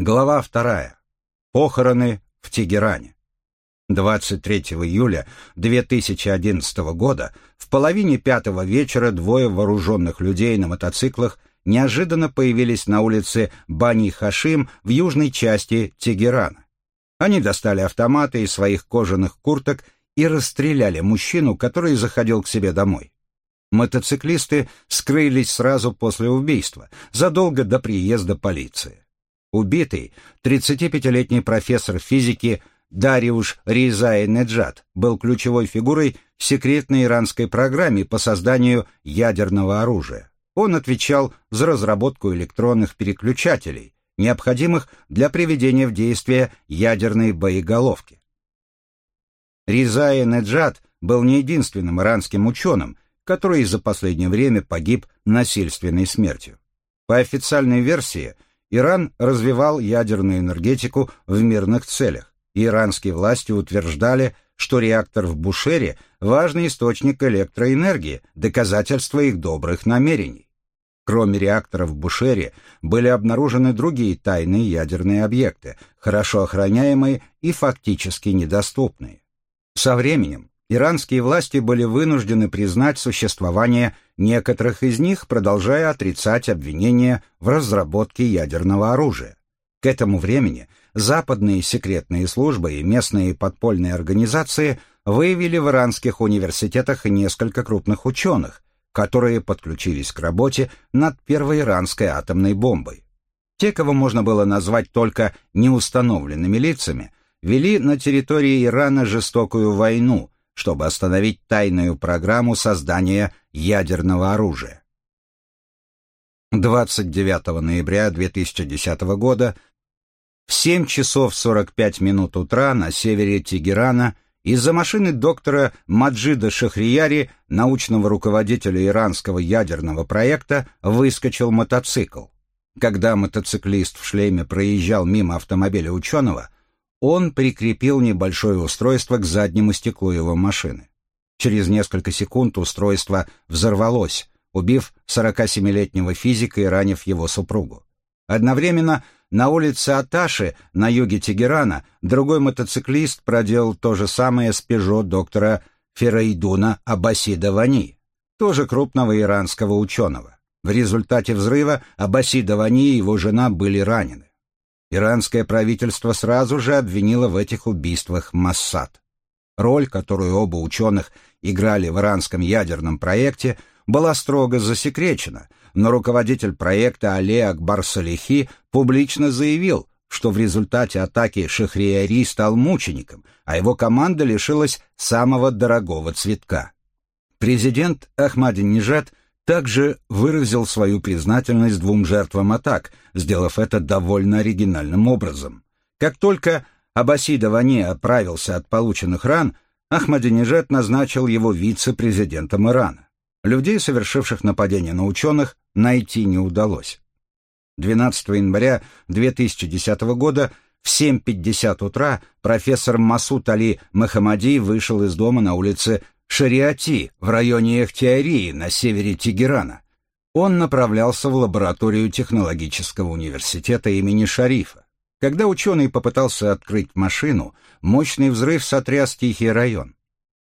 Глава вторая. Похороны в Тегеране. 23 июля 2011 года в половине пятого вечера двое вооруженных людей на мотоциклах неожиданно появились на улице Бани-Хашим в южной части Тегерана. Они достали автоматы из своих кожаных курток и расстреляли мужчину, который заходил к себе домой. Мотоциклисты скрылись сразу после убийства, задолго до приезда полиции. Убитый, 35-летний профессор физики Дариуш Ризай Неджат был ключевой фигурой в секретной иранской программе по созданию ядерного оружия. Он отвечал за разработку электронных переключателей, необходимых для приведения в действие ядерной боеголовки. Ризай Неджат был не единственным иранским ученым, который за последнее время погиб насильственной смертью. По официальной версии, Иран развивал ядерную энергетику в мирных целях. Иранские власти утверждали, что реактор в Бушере – важный источник электроэнергии, доказательство их добрых намерений. Кроме реакторов в Бушере были обнаружены другие тайные ядерные объекты, хорошо охраняемые и фактически недоступные. Со временем иранские власти были вынуждены признать существование некоторых из них, продолжая отрицать обвинения в разработке ядерного оружия. К этому времени западные секретные службы и местные подпольные организации выявили в иранских университетах несколько крупных ученых, которые подключились к работе над первой иранской атомной бомбой. Те, кого можно было назвать только неустановленными лицами, вели на территории Ирана жестокую войну – чтобы остановить тайную программу создания ядерного оружия. 29 ноября 2010 года в 7 часов 45 минут утра на севере Тегерана из-за машины доктора Маджида Шахрияри, научного руководителя иранского ядерного проекта, выскочил мотоцикл. Когда мотоциклист в шлеме проезжал мимо автомобиля ученого, он прикрепил небольшое устройство к заднему стеклу его машины. Через несколько секунд устройство взорвалось, убив 47-летнего физика и ранив его супругу. Одновременно на улице Аташи на юге Тегерана другой мотоциклист проделал то же самое с «Пежо» доктора Ферейдуна Абасида Вани, тоже крупного иранского ученого. В результате взрыва Абасида Вани и его жена были ранены. Иранское правительство сразу же обвинило в этих убийствах Массад. Роль, которую оба ученых играли в иранском ядерном проекте, была строго засекречена, но руководитель проекта Али Акбар Салихи публично заявил, что в результате атаки Шахрияри стал мучеником, а его команда лишилась самого дорогого цветка. Президент Ахмадинежад также выразил свою признательность двум жертвам атак, сделав это довольно оригинальным образом. Как только Абасида Вани оправился от полученных ран, Ахмадинежад назначил его вице-президентом Ирана. Людей, совершивших нападение на ученых, найти не удалось. 12 января 2010 года в 7.50 утра профессор Масуд Али Махамади вышел из дома на улице Шариати в районе Эхтиарии на севере Тегерана. Он направлялся в лабораторию технологического университета имени Шарифа. Когда ученый попытался открыть машину, мощный взрыв сотряс тихий район.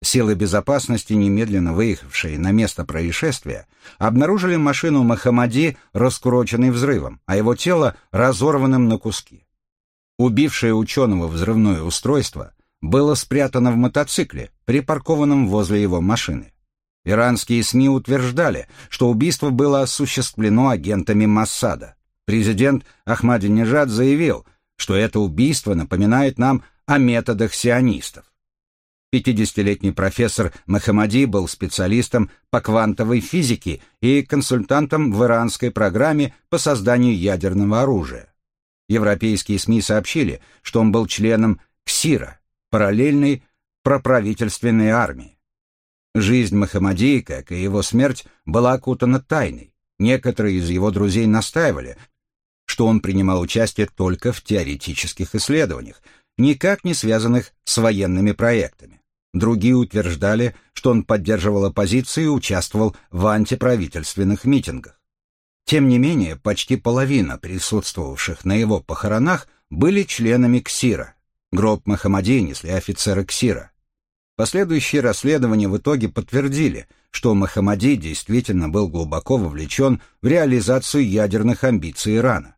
Силы безопасности, немедленно выехавшие на место происшествия, обнаружили машину Махамади раскуроченной взрывом, а его тело разорванным на куски. Убившее ученого взрывное устройство было спрятано в мотоцикле, припаркованном возле его машины. Иранские СМИ утверждали, что убийство было осуществлено агентами Массада. Президент Ахмадинежад заявил, что это убийство напоминает нам о методах сионистов. 50-летний профессор Махамади был специалистом по квантовой физике и консультантом в иранской программе по созданию ядерного оружия. Европейские СМИ сообщили, что он был членом КСИРа, параллельной проправительственной армии. Жизнь Махамадии, как и его смерть, была окутана тайной. Некоторые из его друзей настаивали, что он принимал участие только в теоретических исследованиях, никак не связанных с военными проектами. Другие утверждали, что он поддерживал оппозицию и участвовал в антиправительственных митингах. Тем не менее, почти половина присутствовавших на его похоронах были членами КСИРа. Гроб Махамади несли офицеры КСИРа. Последующие расследования в итоге подтвердили, что Махамади действительно был глубоко вовлечен в реализацию ядерных амбиций Ирана.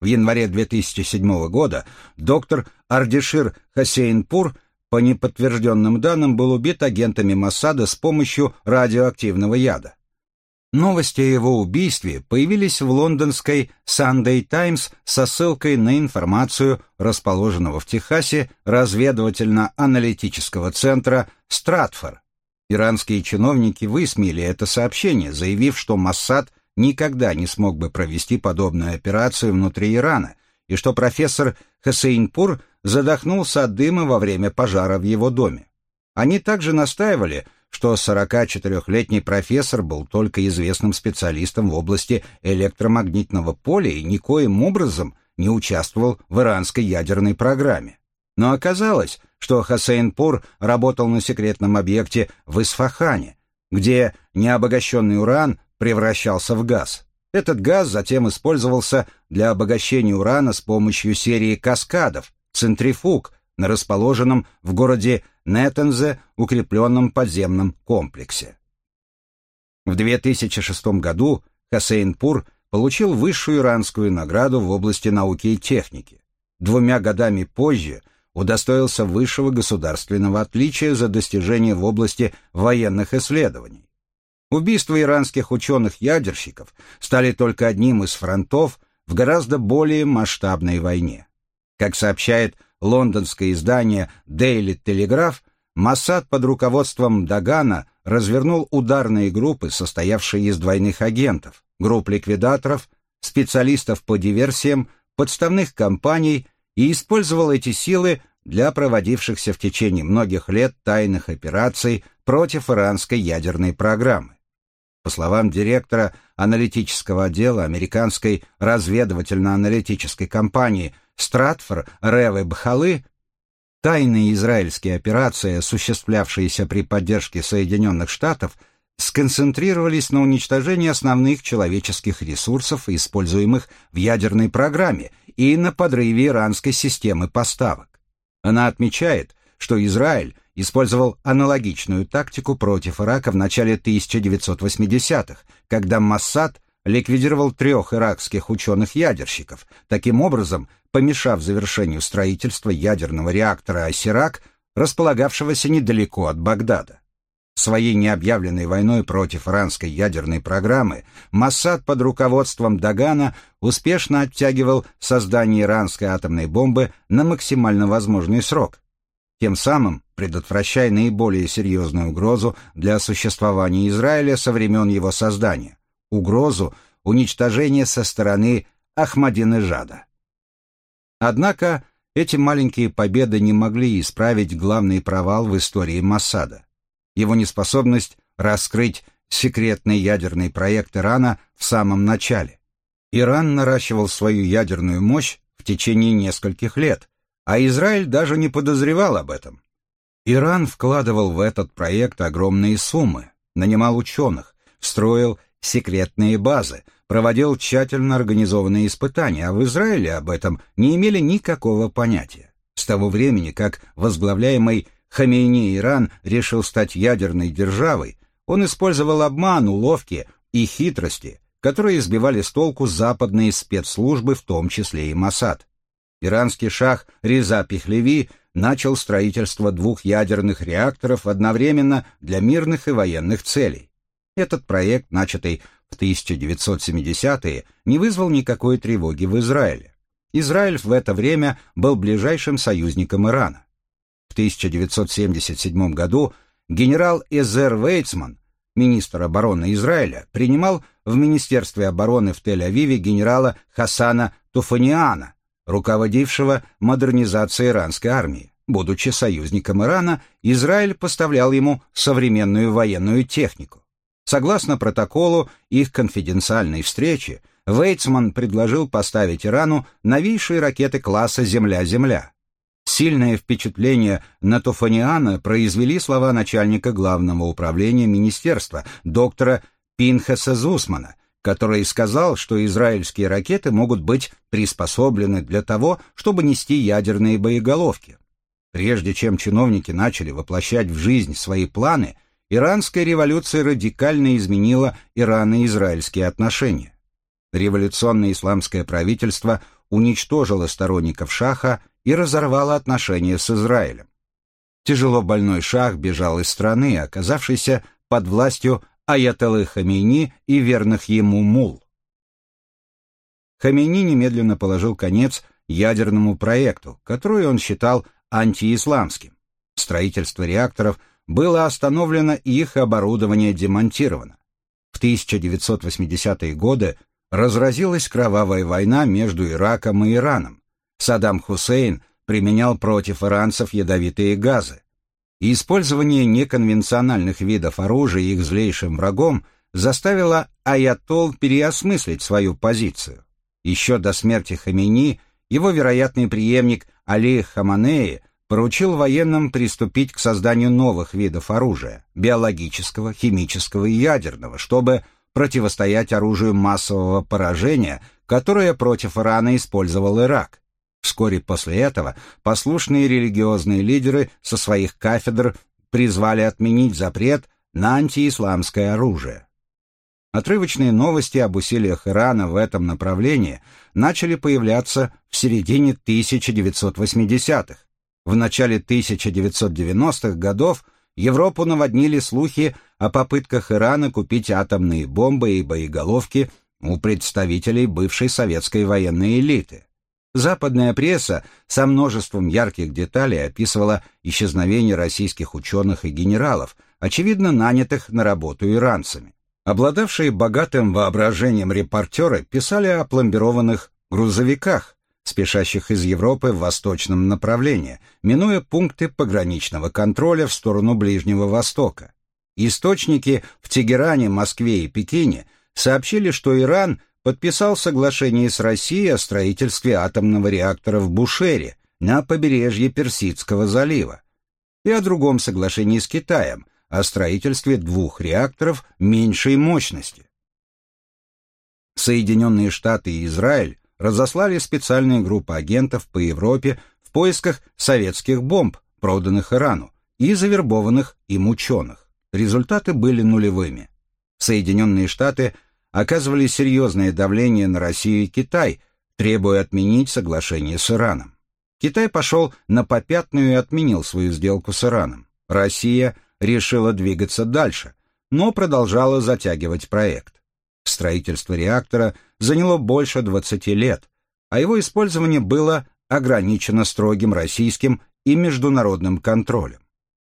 В январе 2007 года доктор Ардишир Хасейнпур по неподтвержденным данным был убит агентами Моссада с помощью радиоактивного яда. Новости о его убийстве появились в лондонской Sunday Times со ссылкой на информацию расположенного в Техасе разведывательно-аналитического центра «Стратфор». Иранские чиновники высмеяли это сообщение, заявив, что Моссад никогда не смог бы провести подобную операцию внутри Ирана, и что профессор Хасейнпур задохнулся от дыма во время пожара в его доме. Они также настаивали, что 44-летний профессор был только известным специалистом в области электромагнитного поля и никоим образом не участвовал в иранской ядерной программе. Но оказалось, что Хасейнпур работал на секретном объекте в Исфахане, где необогащенный уран превращался в газ. Этот газ затем использовался для обогащения урана с помощью серии каскадов, центрифуг, на расположенном в городе Неттензе укрепленном подземном комплексе. В 2006 году Хасейнпур получил высшую иранскую награду в области науки и техники. Двумя годами позже удостоился высшего государственного отличия за достижения в области военных исследований. Убийства иранских ученых-ядерщиков стали только одним из фронтов в гораздо более масштабной войне. Как сообщает лондонское издание Daily Telegraph, Моссад под руководством Дагана развернул ударные группы, состоявшие из двойных агентов, групп ликвидаторов, специалистов по диверсиям, подставных компаний и использовал эти силы для проводившихся в течение многих лет тайных операций против иранской ядерной программы. По словам директора аналитического отдела американской разведывательно-аналитической компании Стратфор Ревы Бхалы, тайные израильские операции, осуществлявшиеся при поддержке Соединенных Штатов, сконцентрировались на уничтожении основных человеческих ресурсов, используемых в ядерной программе, и на подрыве иранской системы поставок. Она отмечает, что Израиль использовал аналогичную тактику против Ирака в начале 1980-х, когда Моссад ликвидировал трех иракских ученых-ядерщиков, таким образом помешав завершению строительства ядерного реактора «Асирак», располагавшегося недалеко от Багдада. Своей необъявленной войной против иранской ядерной программы Моссад под руководством Дагана успешно оттягивал создание иранской атомной бомбы на максимально возможный срок, тем самым предотвращая наиболее серьезную угрозу для существования Израиля со времен его создания – угрозу уничтожения со стороны Ахмадинежада. Однако эти маленькие победы не могли исправить главный провал в истории Моссада его неспособность раскрыть секретный ядерный проект Ирана в самом начале. Иран наращивал свою ядерную мощь в течение нескольких лет, а Израиль даже не подозревал об этом. Иран вкладывал в этот проект огромные суммы, нанимал ученых, строил секретные базы, проводил тщательно организованные испытания, а в Израиле об этом не имели никакого понятия. С того времени, как возглавляемый Хамейни Иран решил стать ядерной державой, он использовал обман, уловки и хитрости, которые избивали с толку западные спецслужбы, в том числе и Моссад. Иранский шах Риза Пихлеви начал строительство двух ядерных реакторов одновременно для мирных и военных целей. Этот проект, начатый в 1970-е, не вызвал никакой тревоги в Израиле. Израиль в это время был ближайшим союзником Ирана. В 1977 году генерал Эзер Вейцман, министр обороны Израиля, принимал в Министерстве обороны в Тель-Авиве генерала Хасана Туфаниана, руководившего модернизацией иранской армии. Будучи союзником Ирана, Израиль поставлял ему современную военную технику. Согласно протоколу их конфиденциальной встречи, Вейцман предложил поставить Ирану новейшие ракеты класса «Земля-Земля». Сильное впечатление на Тофаниана произвели слова начальника главного управления министерства, доктора Пинхаса Зусмана, который сказал, что израильские ракеты могут быть приспособлены для того, чтобы нести ядерные боеголовки. Прежде чем чиновники начали воплощать в жизнь свои планы, иранская революция радикально изменила ирано-израильские отношения. Революционное исламское правительство уничтожило сторонников Шаха и разорвало отношения с Израилем. Тяжело больной Шах бежал из страны, оказавшийся под властью Аятоллы Хамейни и верных ему мул. Хамейни немедленно положил конец ядерному проекту, который он считал антиисламским. Строительство реакторов было остановлено и их оборудование демонтировано. В 1980-е годы разразилась кровавая война между Ираком и Ираном. Саддам Хусейн применял против иранцев ядовитые газы и использование неконвенциональных видов оружия их злейшим врагом заставило Аятол переосмыслить свою позицию. Еще до смерти Хамини его вероятный преемник Али Хаманеи поручил военным приступить к созданию новых видов оружия – биологического, химического и ядерного, чтобы противостоять оружию массового поражения, которое против Ирана использовал Ирак. Вскоре после этого послушные религиозные лидеры со своих кафедр призвали отменить запрет на антиисламское оружие. Отрывочные новости об усилиях Ирана в этом направлении начали появляться в середине 1980-х. В начале 1990-х годов Европу наводнили слухи о попытках Ирана купить атомные бомбы и боеголовки у представителей бывшей советской военной элиты. Западная пресса со множеством ярких деталей описывала исчезновение российских ученых и генералов, очевидно нанятых на работу иранцами. Обладавшие богатым воображением репортеры писали о пломбированных грузовиках, спешащих из Европы в восточном направлении, минуя пункты пограничного контроля в сторону Ближнего Востока. Источники в Тегеране, Москве и Пекине сообщили, что Иран подписал соглашение с Россией о строительстве атомного реактора в Бушере на побережье Персидского залива и о другом соглашении с Китаем о строительстве двух реакторов меньшей мощности. Соединенные Штаты и Израиль разослали специальные группы агентов по Европе в поисках советских бомб, проданных Ирану, и завербованных им ученых. Результаты были нулевыми. Соединенные Штаты – оказывали серьезное давление на Россию и Китай, требуя отменить соглашение с Ираном. Китай пошел на попятную и отменил свою сделку с Ираном. Россия решила двигаться дальше, но продолжала затягивать проект. Строительство реактора заняло больше 20 лет, а его использование было ограничено строгим российским и международным контролем.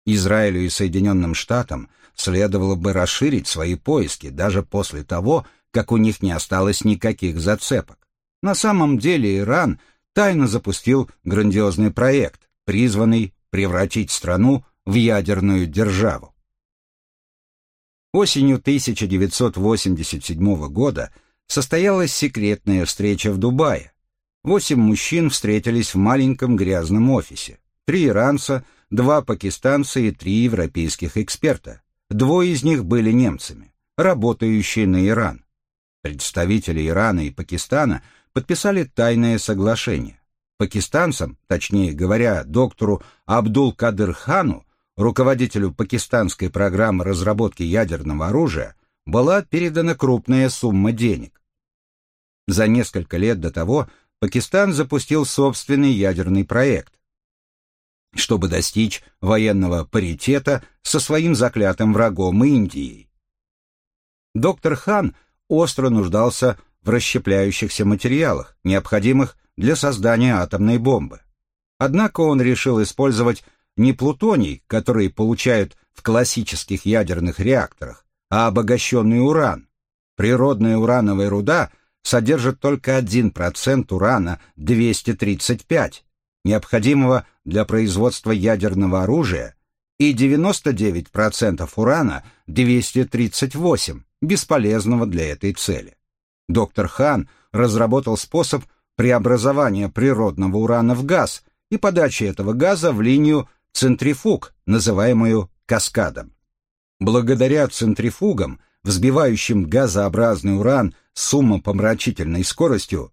Израилю и Соединенным Штатам следовало бы расширить свои поиски даже после того, как у них не осталось никаких зацепок. На самом деле Иран тайно запустил грандиозный проект, призванный превратить страну в ядерную державу. Осенью 1987 года состоялась секретная встреча в Дубае. Восемь мужчин встретились в маленьком грязном офисе. Три иранца, два пакистанца и три европейских эксперта. Двое из них были немцами, работающие на Иран. Представители Ирана и Пакистана подписали тайное соглашение. Пакистанцам, точнее говоря, доктору Абдул-Кадыр Хану, руководителю пакистанской программы разработки ядерного оружия, была передана крупная сумма денег. За несколько лет до того Пакистан запустил собственный ядерный проект, чтобы достичь военного паритета со своим заклятым врагом Индией. Доктор Хан остро нуждался в расщепляющихся материалах, необходимых для создания атомной бомбы. Однако он решил использовать не плутоний, который получают в классических ядерных реакторах, а обогащенный уран. Природная урановая руда содержит только 1% урана-235, необходимого для производства ядерного оружия, и 99% урана-238, бесполезного для этой цели. Доктор Хан разработал способ преобразования природного урана в газ и подачи этого газа в линию центрифуг, называемую каскадом. Благодаря центрифугам, взбивающим газообразный уран с умопомрачительной скоростью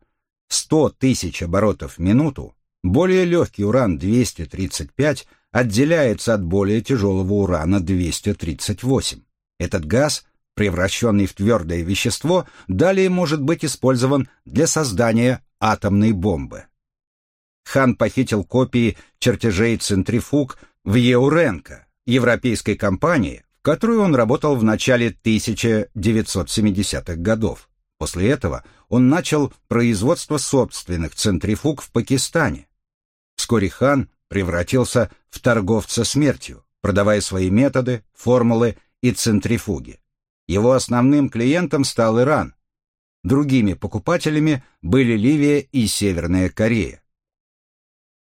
100 тысяч оборотов в минуту, более легкий уран-235 отделяется от более тяжелого урана-238. Этот газ, превращенный в твердое вещество, далее может быть использован для создания атомной бомбы. Хан похитил копии чертежей центрифуг в Еуренко, европейской компании, в которой он работал в начале 1970-х годов. После этого он начал производство собственных центрифуг в Пакистане. Вскоре хан превратился в торговца смертью, продавая свои методы, формулы и центрифуги. Его основным клиентом стал Иран. Другими покупателями были Ливия и Северная Корея.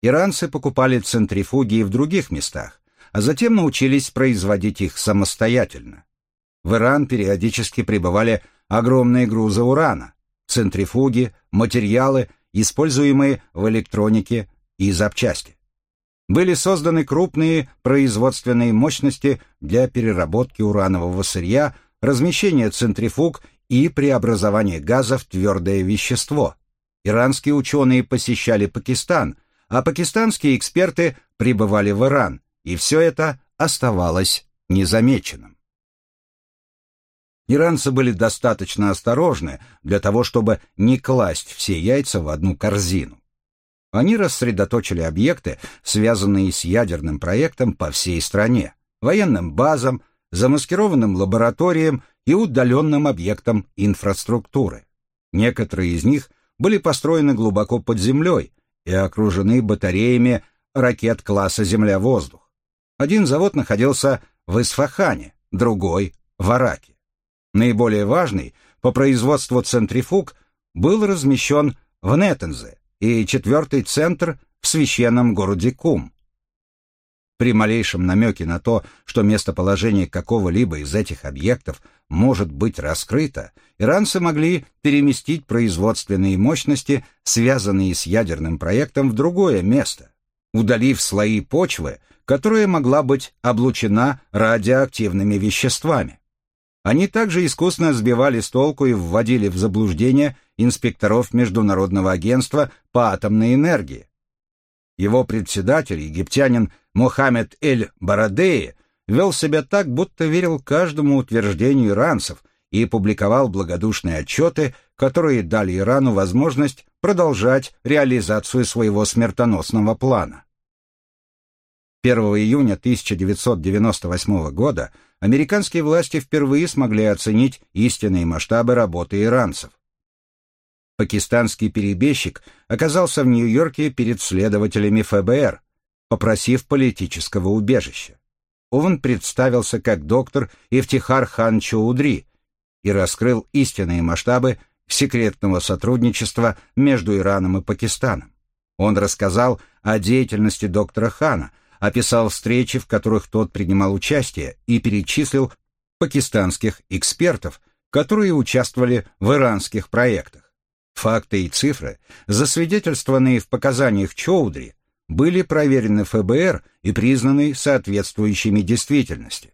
Иранцы покупали центрифуги и в других местах, а затем научились производить их самостоятельно. В Иран периодически прибывали огромные грузы урана, центрифуги, материалы, используемые в электронике и запчасти. Были созданы крупные производственные мощности для переработки уранового сырья, размещения центрифуг и преобразования газа в твердое вещество. Иранские ученые посещали Пакистан, а пакистанские эксперты прибывали в Иран, и все это оставалось незамеченным. Иранцы были достаточно осторожны для того, чтобы не класть все яйца в одну корзину. Они рассредоточили объекты, связанные с ядерным проектом по всей стране, военным базам, замаскированным лабораториям и удаленным объектам инфраструктуры. Некоторые из них были построены глубоко под землей и окружены батареями ракет класса «Земля-воздух». Один завод находился в Исфахане, другой — в Араке. Наиболее важный по производству центрифуг был размещен в Неттензе, и четвертый центр в священном городе Кум. При малейшем намеке на то, что местоположение какого-либо из этих объектов может быть раскрыто, иранцы могли переместить производственные мощности, связанные с ядерным проектом, в другое место, удалив слои почвы, которая могла быть облучена радиоактивными веществами. Они также искусно сбивали с толку и вводили в заблуждение инспекторов Международного агентства по атомной энергии. Его председатель, египтянин Мохаммед Эль-Барадеи, вел себя так, будто верил каждому утверждению иранцев и публиковал благодушные отчеты, которые дали Ирану возможность продолжать реализацию своего смертоносного плана. 1 июня 1998 года американские власти впервые смогли оценить истинные масштабы работы иранцев. Пакистанский перебежчик оказался в Нью-Йорке перед следователями ФБР, попросив политического убежища. Он представился как доктор Ифтихар Хан Чоудри и раскрыл истинные масштабы секретного сотрудничества между Ираном и Пакистаном. Он рассказал о деятельности доктора Хана – описал встречи, в которых тот принимал участие, и перечислил пакистанских экспертов, которые участвовали в иранских проектах. Факты и цифры, засвидетельствованные в показаниях Чоудри, были проверены ФБР и признаны соответствующими действительности.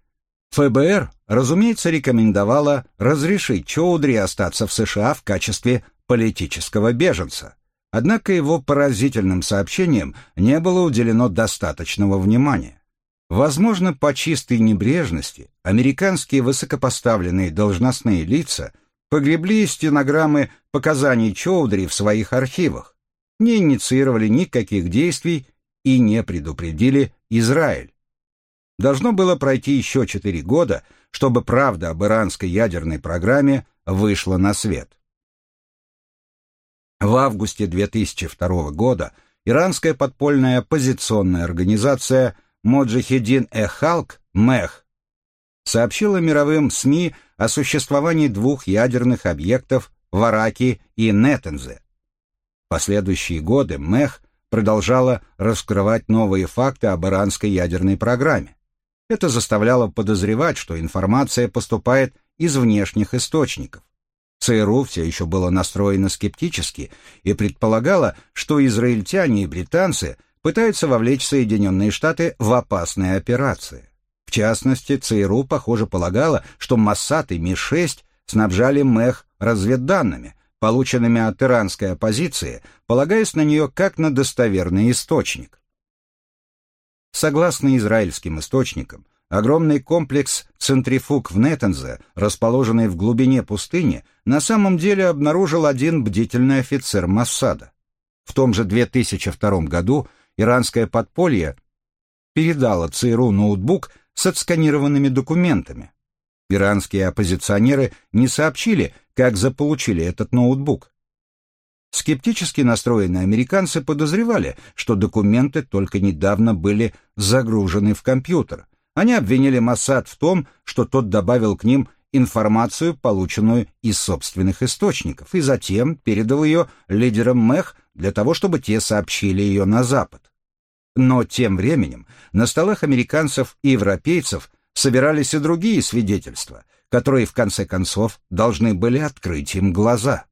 ФБР, разумеется, рекомендовала разрешить Чоудри остаться в США в качестве политического беженца. Однако его поразительным сообщениям не было уделено достаточного внимания. Возможно, по чистой небрежности американские высокопоставленные должностные лица погребли стенограммы показаний Чоудри в своих архивах, не инициировали никаких действий и не предупредили Израиль. Должно было пройти еще четыре года, чтобы правда об иранской ядерной программе вышла на свет. В августе 2002 года иранская подпольная оппозиционная организация Моджахедин Эхалк МЭХ сообщила мировым СМИ о существовании двух ядерных объектов в Араке и Нетензе. В последующие годы МЭХ продолжала раскрывать новые факты об иранской ядерной программе. Это заставляло подозревать, что информация поступает из внешних источников. ЦРУ все еще было настроено скептически и предполагало, что израильтяне и британцы пытаются вовлечь Соединенные Штаты в опасные операции. В частности, ЦРУ, похоже, полагала, что Моссад и Ми-6 снабжали МЭХ разведданными, полученными от иранской оппозиции, полагаясь на нее как на достоверный источник. Согласно израильским источникам, огромный комплекс центрифуг в Неттензе, расположенный в глубине пустыни, на самом деле обнаружил один бдительный офицер Массада. В том же 2002 году иранское подполье передало ЦРУ ноутбук с отсканированными документами. Иранские оппозиционеры не сообщили, как заполучили этот ноутбук. Скептически настроенные американцы подозревали, что документы только недавно были загружены в компьютер. Они обвинили Моссад в том, что тот добавил к ним информацию, полученную из собственных источников, и затем передал ее лидерам МЭХ для того, чтобы те сообщили ее на Запад. Но тем временем на столах американцев и европейцев собирались и другие свидетельства, которые в конце концов должны были открыть им глаза.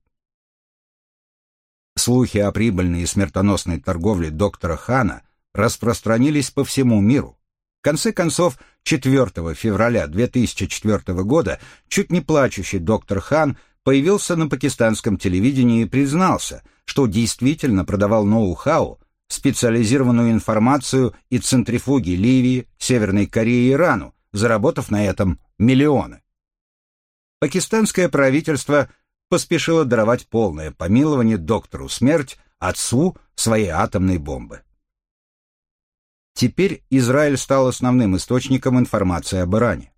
Слухи о прибыльной и смертоносной торговле доктора Хана распространились по всему миру. В конце концов, 4 февраля 2004 года чуть не плачущий доктор Хан появился на пакистанском телевидении и признался, что действительно продавал ноу-хау, специализированную информацию и центрифуги Ливии, Северной Кореи и Ирану, заработав на этом миллионы. Пакистанское правительство поспешило даровать полное помилование доктору смерть, отцу своей атомной бомбы. Теперь Израиль стал основным источником информации об Иране.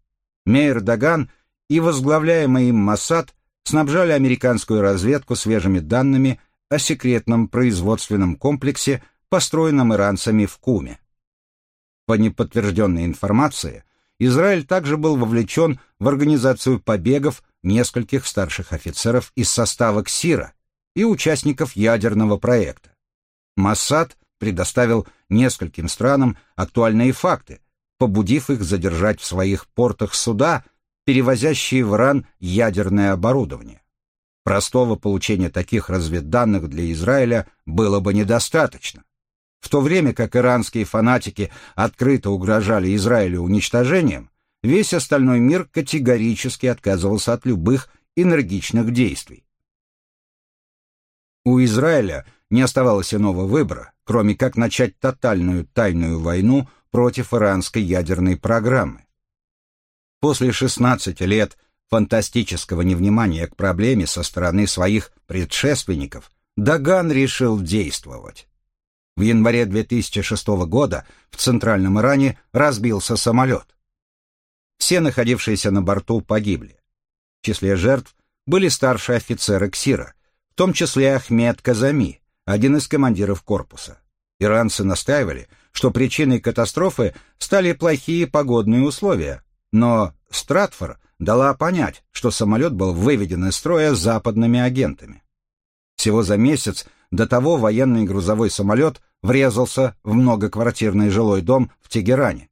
Мейер Даган и возглавляемый им Моссад снабжали американскую разведку свежими данными о секретном производственном комплексе, построенном иранцами в Куме. По неподтвержденной информации, Израиль также был вовлечен в организацию побегов нескольких старших офицеров из состава КСИРа и участников ядерного проекта. Моссад предоставил нескольким странам актуальные факты, побудив их задержать в своих портах суда, перевозящие в Иран ядерное оборудование. Простого получения таких разведданных для Израиля было бы недостаточно. В то время как иранские фанатики открыто угрожали Израилю уничтожением, весь остальной мир категорически отказывался от любых энергичных действий. У Израиля не оставалось иного выбора, кроме как начать тотальную тайную войну против иранской ядерной программы. После 16 лет фантастического невнимания к проблеме со стороны своих предшественников Даган решил действовать. В январе 2006 года в Центральном Иране разбился самолет. Все находившиеся на борту погибли. В числе жертв были старшие офицеры КСИРа, в том числе Ахмед Казами, один из командиров корпуса. Иранцы настаивали, что причиной катастрофы стали плохие погодные условия, но Стратфор дала понять, что самолет был выведен из строя западными агентами. Всего за месяц до того военный грузовой самолет врезался в многоквартирный жилой дом в Тегеране.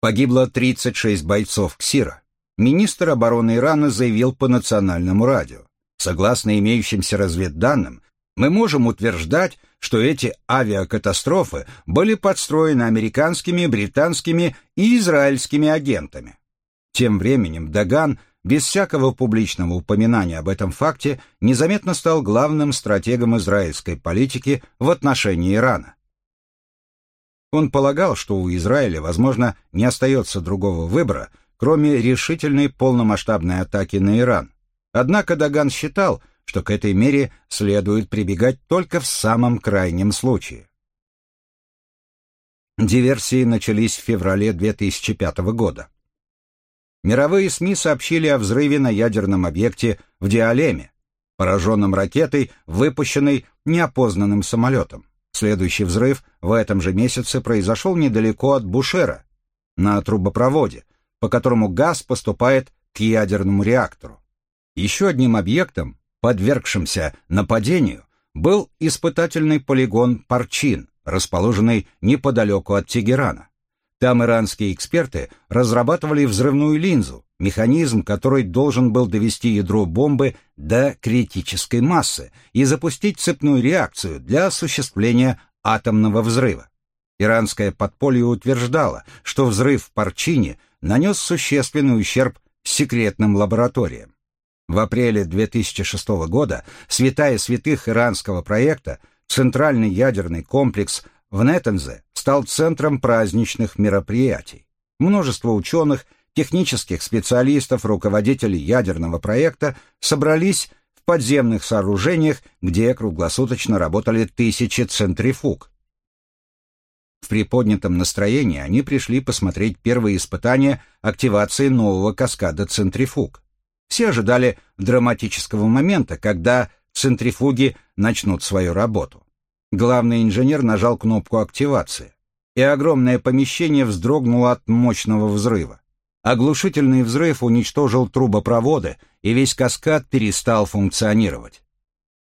Погибло 36 бойцов КСИРа. Министр обороны Ирана заявил по национальному радио. Согласно имеющимся разведданным, мы можем утверждать, что эти авиакатастрофы были подстроены американскими, британскими и израильскими агентами. Тем временем Даган без всякого публичного упоминания об этом факте, незаметно стал главным стратегом израильской политики в отношении Ирана. Он полагал, что у Израиля, возможно, не остается другого выбора, кроме решительной полномасштабной атаки на Иран. Однако Даган считал, что к этой мере следует прибегать только в самом крайнем случае. Диверсии начались в феврале 2005 года. Мировые СМИ сообщили о взрыве на ядерном объекте в Диалеме, пораженном ракетой, выпущенной неопознанным самолетом. Следующий взрыв в этом же месяце произошел недалеко от Бушера, на трубопроводе, по которому газ поступает к ядерному реактору. Еще одним объектом, подвергшимся нападению, был испытательный полигон Парчин, расположенный неподалеку от Тегерана. Там иранские эксперты разрабатывали взрывную линзу, механизм, который должен был довести ядро бомбы до критической массы и запустить цепную реакцию для осуществления атомного взрыва. Иранское подполье утверждало, что взрыв в Парчине нанес существенный ущерб секретным лабораториям. В апреле 2006 года святая святых иранского проекта, центральный ядерный комплекс в Неттензе, стал центром праздничных мероприятий. Множество ученых, технических специалистов, руководителей ядерного проекта собрались в подземных сооружениях, где круглосуточно работали тысячи центрифуг. В приподнятом настроении они пришли посмотреть первые испытания активации нового каскада центрифуг. Все ожидали драматического момента, когда центрифуги начнут свою работу. Главный инженер нажал кнопку активации, и огромное помещение вздрогнуло от мощного взрыва. Оглушительный взрыв уничтожил трубопроводы, и весь каскад перестал функционировать.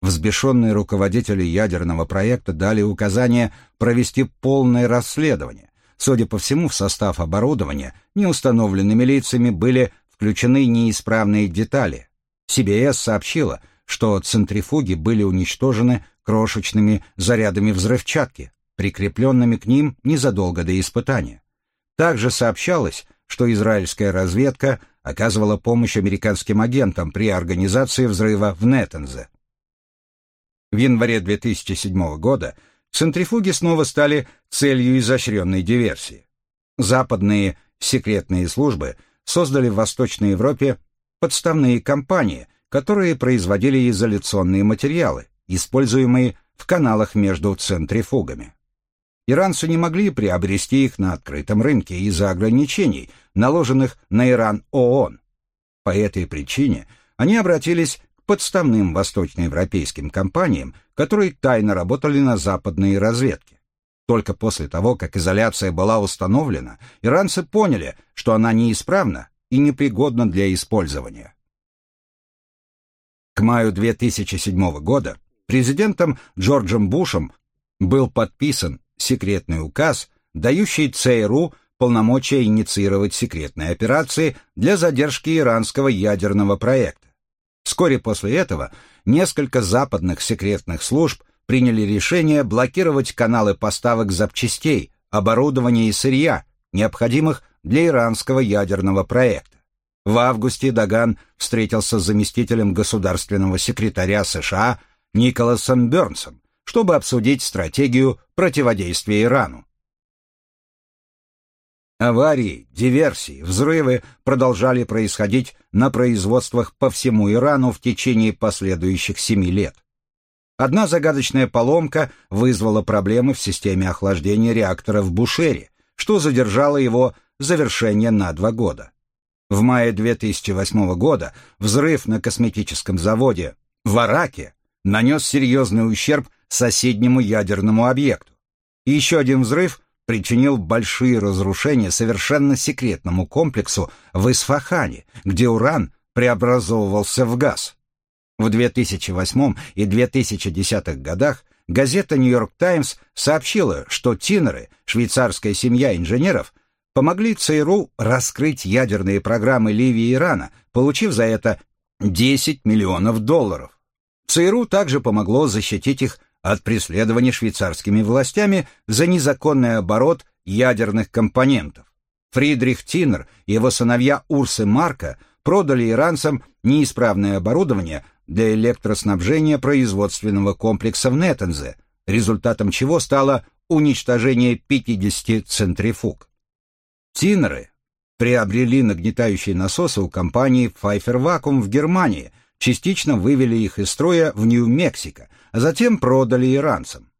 Взбешенные руководители ядерного проекта дали указание провести полное расследование. Судя по всему, в состав оборудования неустановленными лицами были включены неисправные детали. CBS сообщила, что центрифуги были уничтожены крошечными зарядами взрывчатки, прикрепленными к ним незадолго до испытания. Также сообщалось, что израильская разведка оказывала помощь американским агентам при организации взрыва в Неттензе. В январе 2007 года центрифуги снова стали целью изощренной диверсии. Западные секретные службы создали в Восточной Европе подставные компании, которые производили изоляционные материалы, используемые в каналах между центрифугами. Иранцы не могли приобрести их на открытом рынке из-за ограничений, наложенных на Иран ООН. По этой причине они обратились подставным восточноевропейским компаниям, которые тайно работали на западные разведки. Только после того, как изоляция была установлена, иранцы поняли, что она неисправна и непригодна для использования. К маю 2007 года президентом Джорджем Бушем был подписан секретный указ, дающий ЦРУ полномочия инициировать секретные операции для задержки иранского ядерного проекта. Вскоре после этого несколько западных секретных служб приняли решение блокировать каналы поставок запчастей, оборудования и сырья, необходимых для иранского ядерного проекта. В августе Даган встретился с заместителем государственного секретаря США Николасом Бернсом, чтобы обсудить стратегию противодействия Ирану. Аварии, диверсии, взрывы продолжали происходить на производствах по всему Ирану в течение последующих семи лет. Одна загадочная поломка вызвала проблемы в системе охлаждения реактора в Бушере, что задержало его завершение на два года. В мае 2008 года взрыв на косметическом заводе в Араке нанес серьезный ущерб соседнему ядерному объекту. И еще один взрыв причинил большие разрушения совершенно секретному комплексу в Исфахане, где уран преобразовывался в газ. В 2008 и 2010 годах газета «Нью-Йорк Таймс» сообщила, что Тинеры, швейцарская семья инженеров, помогли ЦРУ раскрыть ядерные программы Ливии и Ирана, получив за это 10 миллионов долларов. ЦРУ также помогло защитить их от преследования швейцарскими властями за незаконный оборот ядерных компонентов. Фридрих Тинер и его сыновья Урс и Марка продали иранцам неисправное оборудование для электроснабжения производственного комплекса в Неттензе, результатом чего стало уничтожение 50 центрифуг. Тинеры приобрели нагнетающие насосы у компании Pfeiffer Vacuum в Германии, частично вывели их из строя в Нью-Мексико, а затем продали иранцам.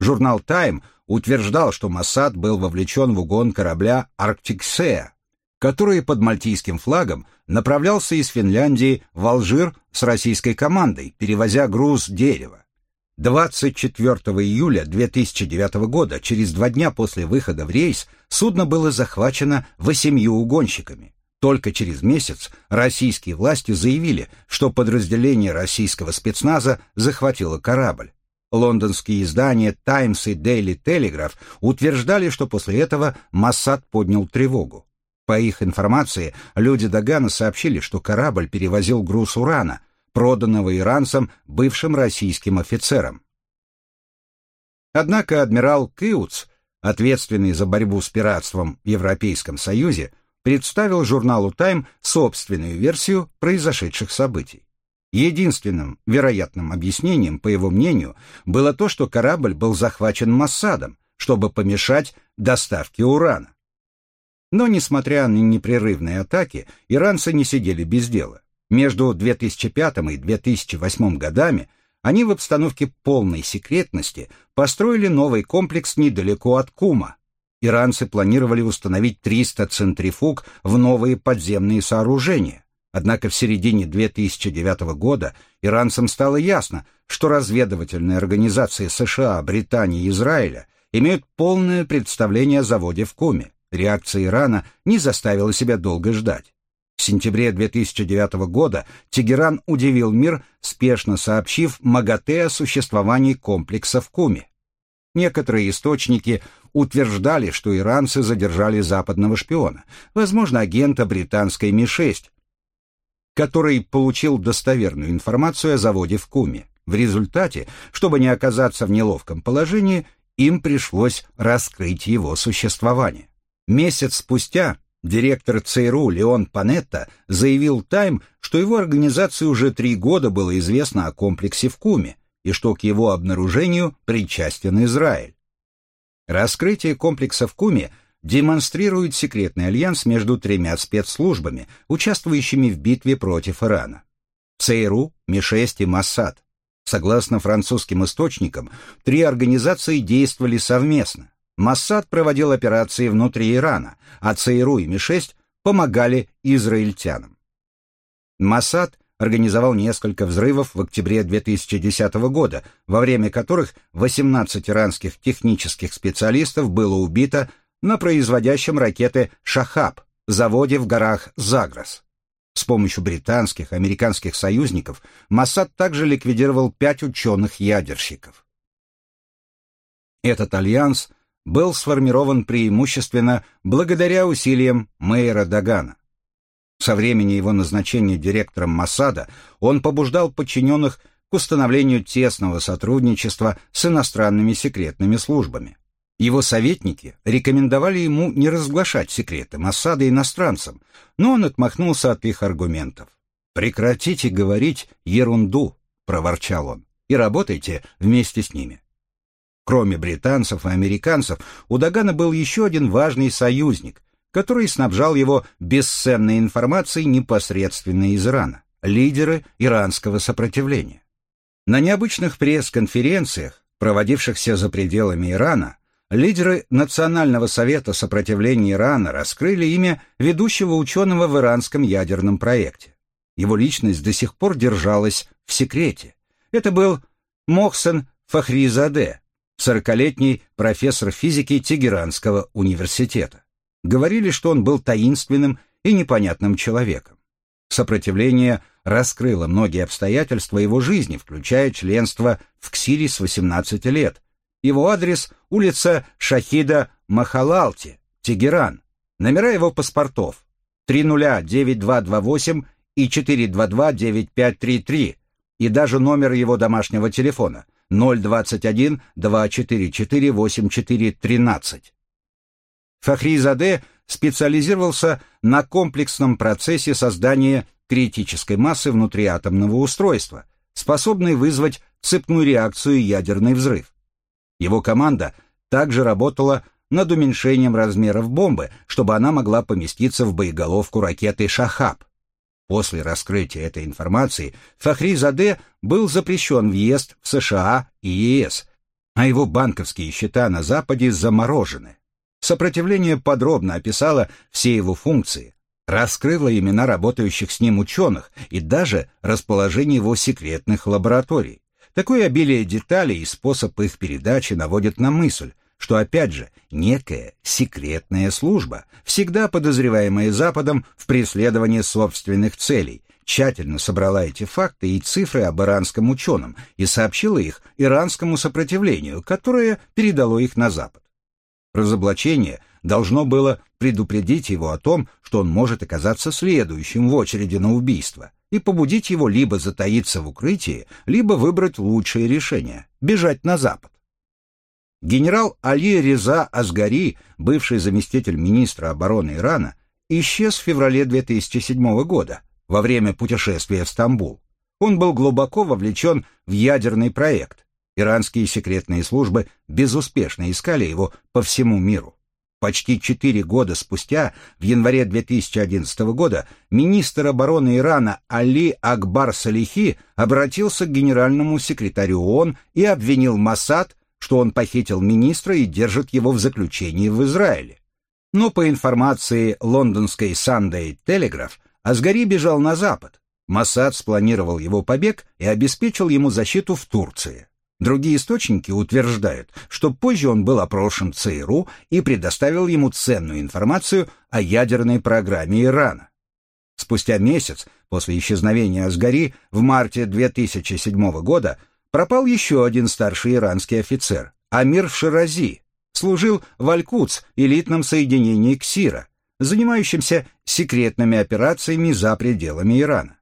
Журнал «Тайм» утверждал, что Моссад был вовлечен в угон корабля «Арктик Сея», который под мальтийским флагом направлялся из Финляндии в Алжир с российской командой, перевозя груз дерева. 24 июля 2009 года, через два дня после выхода в рейс, судно было захвачено восемью угонщиками. Только через месяц российские власти заявили, что подразделение российского спецназа захватило корабль. Лондонские издания «Таймс» и «Дейли Телеграф» утверждали, что после этого Моссад поднял тревогу. По их информации, люди Дагана сообщили, что корабль перевозил груз урана, проданного иранцам бывшим российским офицерам. Однако адмирал Киуц, ответственный за борьбу с пиратством в Европейском Союзе, представил журналу «Тайм» собственную версию произошедших событий. Единственным вероятным объяснением, по его мнению, было то, что корабль был захвачен Массадом, чтобы помешать доставке урана. Но, несмотря на непрерывные атаки, иранцы не сидели без дела. Между 2005 и 2008 годами они в обстановке полной секретности построили новый комплекс недалеко от Кума. Иранцы планировали установить 300 центрифуг в новые подземные сооружения. Однако в середине 2009 года иранцам стало ясно, что разведывательные организации США, Британии и Израиля имеют полное представление о заводе в Куме. Реакция Ирана не заставила себя долго ждать. В сентябре 2009 года Тегеран удивил мир, спешно сообщив МАГАТЭ о существовании комплекса в Куме. Некоторые источники утверждали, что иранцы задержали западного шпиона, возможно, агента британской Ми-6, который получил достоверную информацию о заводе в Куме. В результате, чтобы не оказаться в неловком положении, им пришлось раскрыть его существование. Месяц спустя директор ЦРУ Леон Панетта заявил «Тайм», что его организации уже три года было известно о комплексе в Куме и что к его обнаружению причастен Израиль. Раскрытие комплекса в Куме демонстрирует секретный альянс между тремя спецслужбами, участвующими в битве против Ирана. ЦРУ, Ми-6 и Моссад. Согласно французским источникам, три организации действовали совместно. Моссад проводил операции внутри Ирана, а ЦРУ и Ми-6 помогали израильтянам. Моссад организовал несколько взрывов в октябре 2010 года, во время которых 18 иранских технических специалистов было убито на производящем ракеты «Шахаб» заводе в горах Загрос. С помощью британских, американских союзников Моссад также ликвидировал пять ученых-ядерщиков. Этот альянс был сформирован преимущественно благодаря усилиям Мейера Дагана. Со времени его назначения директором Моссада он побуждал подчиненных к установлению тесного сотрудничества с иностранными секретными службами. Его советники рекомендовали ему не разглашать секреты Моссада иностранцам, но он отмахнулся от их аргументов. «Прекратите говорить ерунду», — проворчал он, — «и работайте вместе с ними». Кроме британцев и американцев, у Дагана был еще один важный союзник, который снабжал его бесценной информацией непосредственно из Ирана, лидеры иранского сопротивления. На необычных пресс-конференциях, проводившихся за пределами Ирана, лидеры Национального совета сопротивления Ирана раскрыли имя ведущего ученого в иранском ядерном проекте. Его личность до сих пор держалась в секрете. Это был Мохсен Фахризаде, сорокалетний профессор физики Тегеранского университета. Говорили, что он был таинственным и непонятным человеком. Сопротивление раскрыло многие обстоятельства его жизни, включая членство в КСИРе с 18 лет. Его адрес – улица Шахида Махалалти, Тегеран. Номера его паспортов 309228 и 4229533 и даже номер его домашнего телефона – 021 244 8413. Фахризаде специализировался на комплексном процессе создания критической массы внутри атомного устройства, способной вызвать цепную реакцию ядерный взрыв. Его команда также работала над уменьшением размеров бомбы, чтобы она могла поместиться в боеголовку ракеты «Шахаб». После раскрытия этой информации Фахри Заде был запрещен въезд в США и ЕС, а его банковские счета на Западе заморожены. Сопротивление подробно описало все его функции, раскрыло имена работающих с ним ученых и даже расположение его секретных лабораторий. Такое обилие деталей и способ их передачи наводит на мысль, что опять же некая секретная служба, всегда подозреваемая Западом в преследовании собственных целей, тщательно собрала эти факты и цифры об иранском ученом и сообщила их иранскому сопротивлению, которое передало их на Запад. Разоблачение должно было предупредить его о том, что он может оказаться следующим в очереди на убийство, и побудить его либо затаиться в укрытии, либо выбрать лучшее решение – бежать на Запад. Генерал Али Реза Асгари, бывший заместитель министра обороны Ирана, исчез в феврале 2007 года во время путешествия в Стамбул. Он был глубоко вовлечен в ядерный проект. Иранские секретные службы безуспешно искали его по всему миру. Почти четыре года спустя, в январе 2011 года, министр обороны Ирана Али Акбар Салихи обратился к генеральному секретарю ООН и обвинил Масад, что он похитил министра и держит его в заключении в Израиле. Но по информации лондонской Sunday Telegraph, Асгари бежал на запад. Масад спланировал его побег и обеспечил ему защиту в Турции. Другие источники утверждают, что позже он был опрошен ЦРУ и предоставил ему ценную информацию о ядерной программе Ирана. Спустя месяц после исчезновения Асгари в марте 2007 года пропал еще один старший иранский офицер, Амир Ширази, служил в Аль-Кудс, элитном соединении КСИРа, занимающемся секретными операциями за пределами Ирана.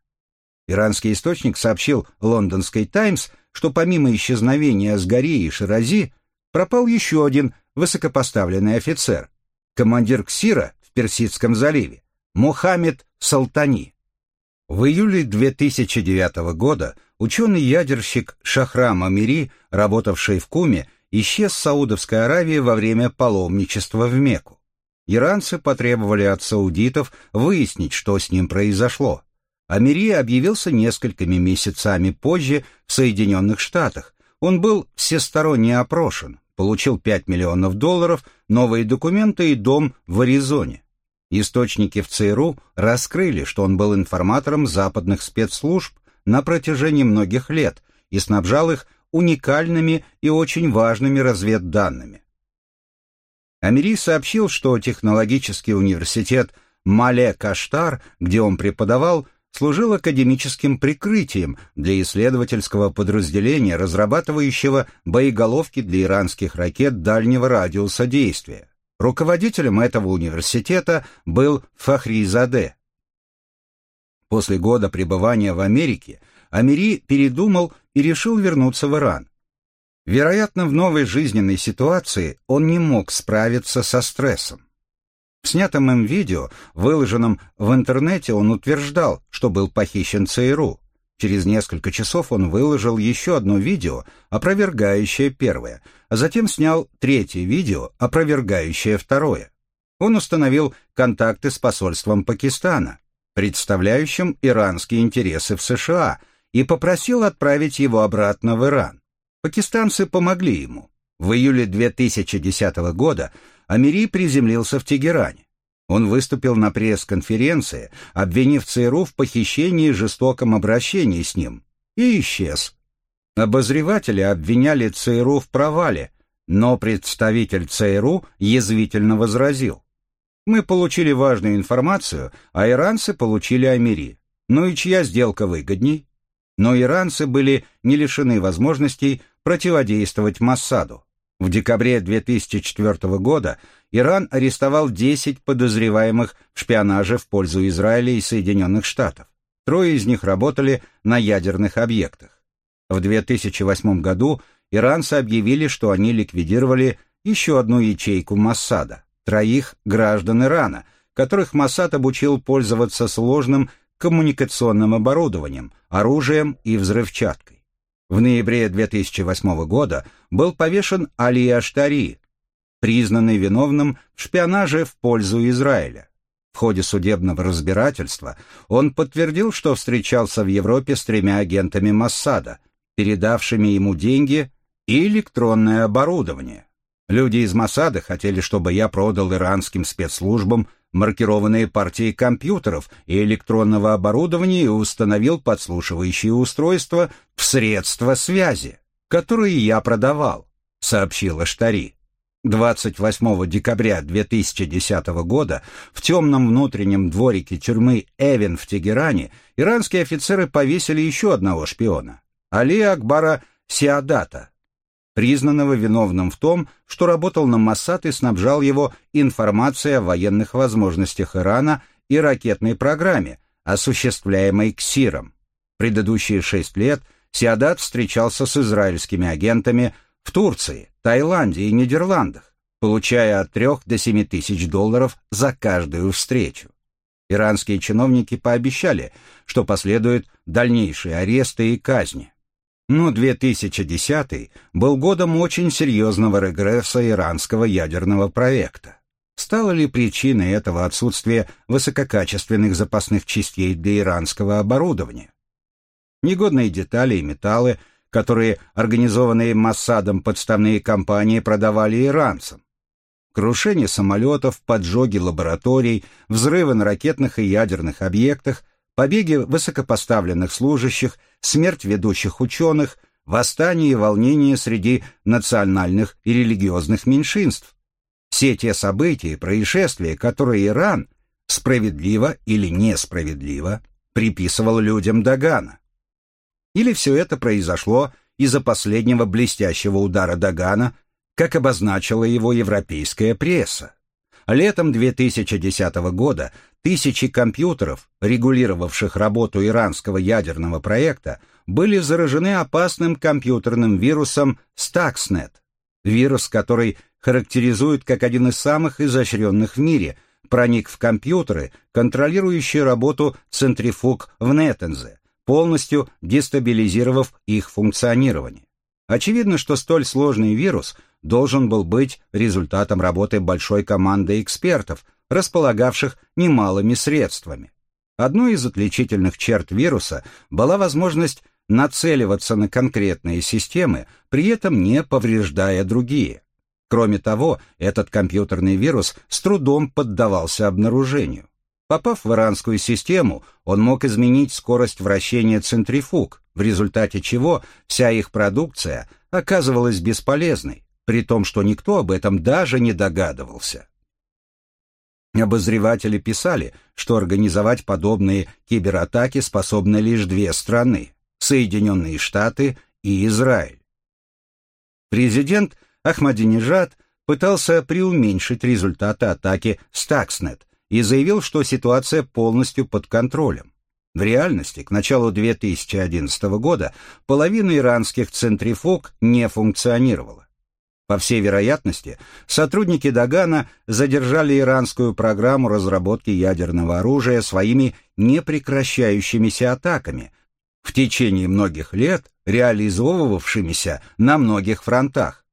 Иранский источник сообщил лондонской «Таймс», что помимо исчезновения Асгари и Ширази пропал еще один высокопоставленный офицер, командир КСИРа в Персидском заливе, Мухаммед Салтани. В июле 2009 года ученый-ядерщик Шахрам Амири, работавший в Куме, исчез в Саудовской Аравии во время паломничества в Мекку. Иранцы потребовали от саудитов выяснить, что с ним произошло. Амири объявился несколькими месяцами позже в Соединенных Штатах. Он был всесторонне опрошен, получил 5 миллионов долларов, новые документы и дом в Аризоне. Источники в ЦРУ раскрыли, что он был информатором западных спецслужб на протяжении многих лет и снабжал их уникальными и очень важными разведданными. Амири сообщил, что технологический университет Мале-Каштар, где он преподавал, служил академическим прикрытием для исследовательского подразделения, разрабатывающего боеголовки для иранских ракет дальнего радиуса действия. Руководителем этого университета был Фахризаде. После года пребывания в Америке Амири передумал и решил вернуться в Иран. Вероятно, в новой жизненной ситуации он не мог справиться со стрессом. В снятом им видео, выложенном в интернете, он утверждал, что был похищен ЦРУ. Через несколько часов он выложил еще одно видео, опровергающее первое, а затем снял третье видео, опровергающее второе. Он установил контакты с посольством Пакистана, представляющим иранские интересы в США, и попросил отправить его обратно в Иран. Пакистанцы помогли ему. В июле 2010 года Амири приземлился в Тегеране. Он выступил на пресс-конференции, обвинив ЦРУ в похищении и жестоком обращении с ним, и исчез. Обозреватели обвиняли ЦРУ в провале, но представитель ЦРУ язвительно возразил. Мы получили важную информацию, а иранцы получили Амири. Ну и чья сделка выгодней? Но иранцы были не лишены возможностей противодействовать Массаду. В декабре 2004 года Иран арестовал 10 подозреваемых в шпионаже в пользу Израиля и Соединенных Штатов. Трое из них работали на ядерных объектах. В 2008 году иранцы объявили, что они ликвидировали еще одну ячейку Массада, троих граждан Ирана, которых Массад обучил пользоваться сложным коммуникационным оборудованием, оружием и взрывчаткой. В ноябре 2008 года был повешен Али Аштари, признанный виновным в шпионаже в пользу Израиля. В ходе судебного разбирательства он подтвердил, что встречался в Европе с тремя агентами Массада, передавшими ему деньги и электронное оборудование. Люди из Массада хотели, чтобы я продал иранским спецслужбам маркированные партии компьютеров и электронного оборудования и установил подслушивающие устройства в средства связи, которые я продавал, сообщила Штари. 28 декабря 2010 года в темном внутреннем дворике тюрьмы Эвен в Тегеране иранские офицеры повесили еще одного шпиона, Али Акбара Сиадата, признанного виновным в том, что работал на Моссад и снабжал его информацией о военных возможностях Ирана и ракетной программе, осуществляемой КСИРом. Предыдущие шесть лет Сиадат встречался с израильскими агентами в Турции, Таиланде и Нидерландах, получая от трех до семи тысяч долларов за каждую встречу. Иранские чиновники пообещали, что последуют дальнейшие аресты и казни. Но 2010 был годом очень серьезного регресса иранского ядерного проекта. Стало ли причиной этого отсутствие высококачественных запасных частей для иранского оборудования? Негодные детали и металлы, которые организованные Массадом подставные компании продавали иранцам. Крушение самолетов, поджоги лабораторий, взрывы на ракетных и ядерных объектах, побеги высокопоставленных служащих, смерть ведущих ученых, восстания и волнения среди национальных и религиозных меньшинств. Все те события и происшествия, которые Иран, справедливо или несправедливо, приписывал людям Дагана. Или все это произошло из-за последнего блестящего удара Дагана, как обозначила его европейская пресса. Летом 2010 года тысячи компьютеров, регулировавших работу иранского ядерного проекта, были заражены опасным компьютерным вирусом Stuxnet. Вирус, который характеризует как один из самых изощренных в мире, проник в компьютеры, контролирующие работу центрифуг в Неттензе, полностью дестабилизировав их функционирование. Очевидно, что столь сложный вирус должен был быть результатом работы большой команды экспертов, располагавших немалыми средствами. Одной из отличительных черт вируса была возможность нацеливаться на конкретные системы, при этом не повреждая другие. Кроме того, этот компьютерный вирус с трудом поддавался обнаружению. Попав в иранскую систему, он мог изменить скорость вращения центрифуг, в результате чего вся их продукция оказывалась бесполезной, при том, что никто об этом даже не догадывался. Обозреватели писали, что организовать подобные кибератаки способны лишь две страны – Соединенные Штаты и Израиль. Президент Ахмадинежад пытался преуменьшить результаты атаки Stuxnet и заявил, что ситуация полностью под контролем. В реальности, к началу 2011 года половина иранских центрифуг не функционировала. По всей вероятности, сотрудники Дагана задержали иранскую программу разработки ядерного оружия своими непрекращающимися атаками, в течение многих лет реализовывавшимися на многих фронтах.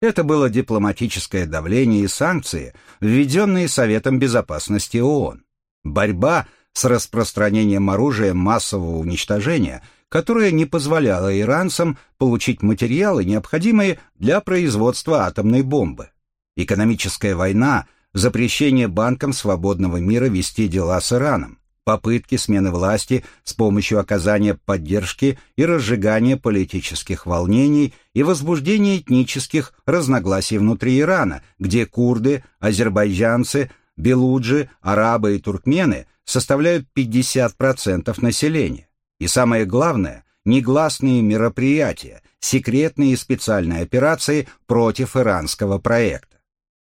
Это было дипломатическое давление и санкции, введенные Советом Безопасности ООН. Борьба с распространением оружия массового уничтожения, которое не позволяло иранцам получить материалы, необходимые для производства атомной бомбы. Экономическая война, запрещение банкам свободного мира вести дела с Ираном, попытки смены власти с помощью оказания поддержки и разжигания политических волнений и возбуждения этнических разногласий внутри Ирана, где курды, азербайджанцы, белуджи, арабы и туркмены составляют 50% населения. И самое главное, негласные мероприятия, секретные и специальные операции против иранского проекта.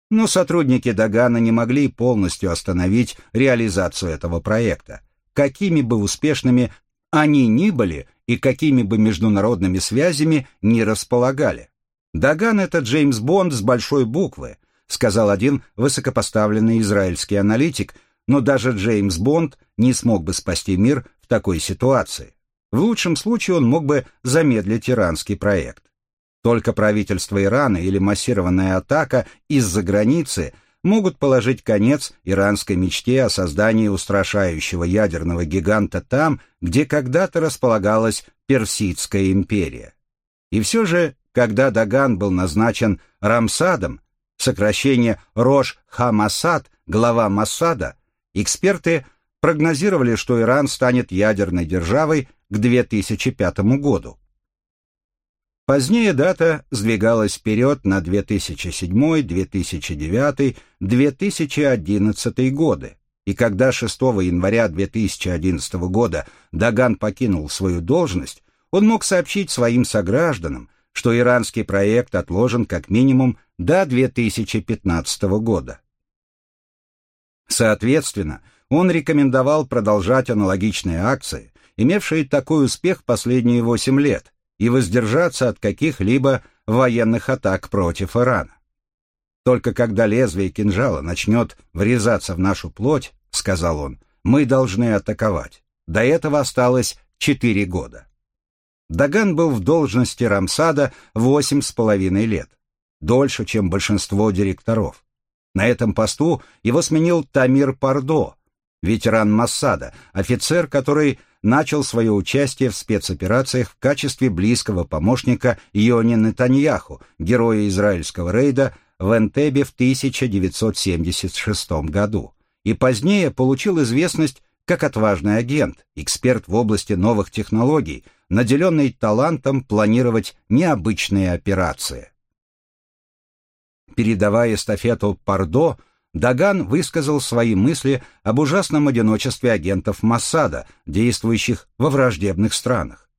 Но сотрудники Дагана не могли полностью остановить реализацию этого проекта, какими бы успешными они ни были и какими бы международными связями ни располагали. Даган — это Джеймс Бонд с большой буквы, сказал один высокопоставленный израильский аналитик, но даже Джеймс Бонд не смог бы спасти мир такой ситуации. В лучшем случае он мог бы замедлить иранский проект. Только правительство Ирана или массированная атака из-за границы могут положить конец иранской мечте о создании устрашающего ядерного гиганта там, где когда-то располагалась Персидская империя. И все же, когда Даган был назначен Рамсадом, сокращение Рош-Хамасад, глава Массада, Эксперты прогнозировали, что Иран станет ядерной державой к 2005 году. Позднее дата сдвигалась вперед на 2007, 2009, 2011 годы, и когда 6 января 2011 года Даган покинул свою должность, он мог сообщить своим согражданам, что иранский проект отложен как минимум до 2015 года. Соответственно, он рекомендовал продолжать аналогичные акции, имевшие такой успех последние 8 лет, и воздержаться от каких-либо военных атак против Ирана. Только когда лезвие кинжала начнет врезаться в нашу плоть, — сказал он, — «мы должны атаковать. До этого осталось четыре года». Даган был в должности Рамсада восемь с половиной лет, дольше, чем большинство директоров. На этом посту его сменил Тамир Пардо, ветеран Массада, офицер, который начал свое участие в спецоперациях в качестве близкого помощника Йони Нетаньяху, героя израильского рейда в Энтебе в 1976 году, и позднее получил известность как отважный агент, эксперт в области новых технологий, наделенный талантом планировать необычные операции. Передавая эстафету Пардо, Даган высказал свои мысли об ужасном одиночестве агентов Массада, действующих во враждебных странах.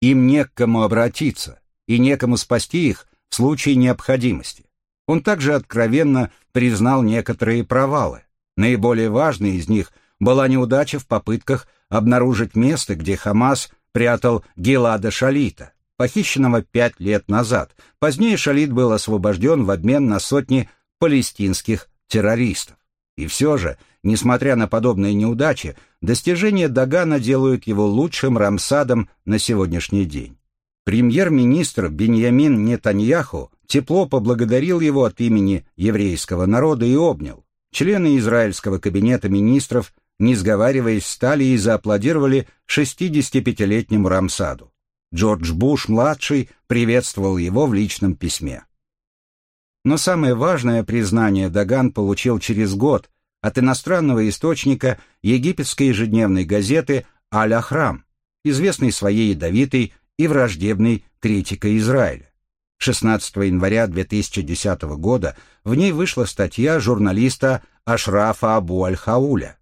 Им не к кому обратиться и некому спасти их в случае необходимости. Он также откровенно признал некоторые провалы. Наиболее важной из них была неудача в попытках обнаружить место, где Хамас прятал Гилада Шалита, похищенного пять лет назад. Позднее Шалит был освобожден в обмен на сотни палестинских террористов. И все же, несмотря на подобные неудачи, достижения Дагана делают его лучшим Рамсадом на сегодняшний день. Премьер-министр Беньямин Нетаньяху тепло поблагодарил его от имени еврейского народа и обнял. Члены израильского кабинета министров, не сговариваясь, встали и зааплодировали 65-летнему Рамсаду. Джордж Буш-младший приветствовал его в личном письме. Но самое важное признание Даган получил через год от иностранного источника египетской ежедневной газеты «Аль-Ахрам», известной своей ядовитой и враждебной критикой Израиля. 16 января 2010 года в ней вышла статья журналиста Ашрафа Абу Аль-Хауля.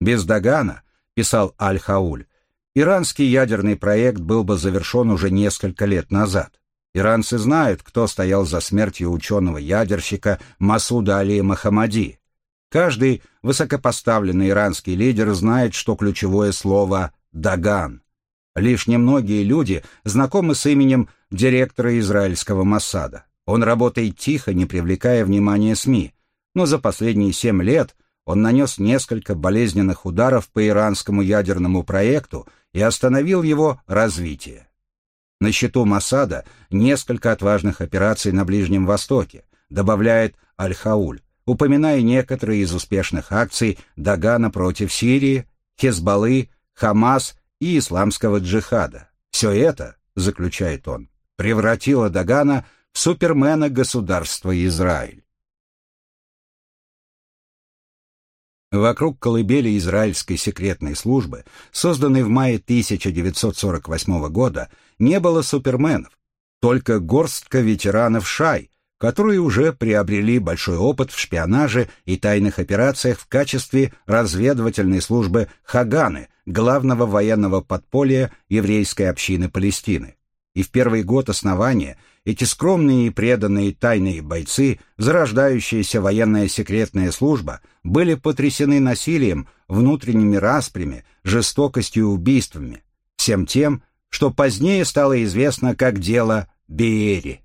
«Без Дагана», — писал Аль-Хауль, иранский ядерный проект был бы завершен уже несколько лет назад. Иранцы знают, кто стоял за смертью ученого-ядерщика Масуда Али Махамади. Каждый высокопоставленный иранский лидер знает, что ключевое слово «даган». Лишь немногие люди знакомы с именем директора израильского Моссада. Он работает тихо, не привлекая внимания СМИ, но за последние семь лет он нанес несколько болезненных ударов по иранскому ядерному проекту и остановил его развитие. На счету Масада несколько отважных операций на Ближнем Востоке, добавляет Аль-Хауль, упоминая некоторые из успешных акций Дагана против Сирии, Хезбаллы, Хамас и исламского джихада. Все это, заключает он, превратило Дагана в супермена государства Израиль. Вокруг колыбели израильской секретной службы, созданной в мае 1948 года, не было суперменов, только горстка ветеранов Шай, которые уже приобрели большой опыт в шпионаже и тайных операциях в качестве разведывательной службы Хаганы, главного военного подполья еврейской общины Палестины. И в первый год основания эти скромные и преданные тайные бойцы, зарождающаяся военная секретная служба, были потрясены насилием, внутренними распрями, жестокостью и убийствами, всем тем, что позднее стало известно как дело Беери.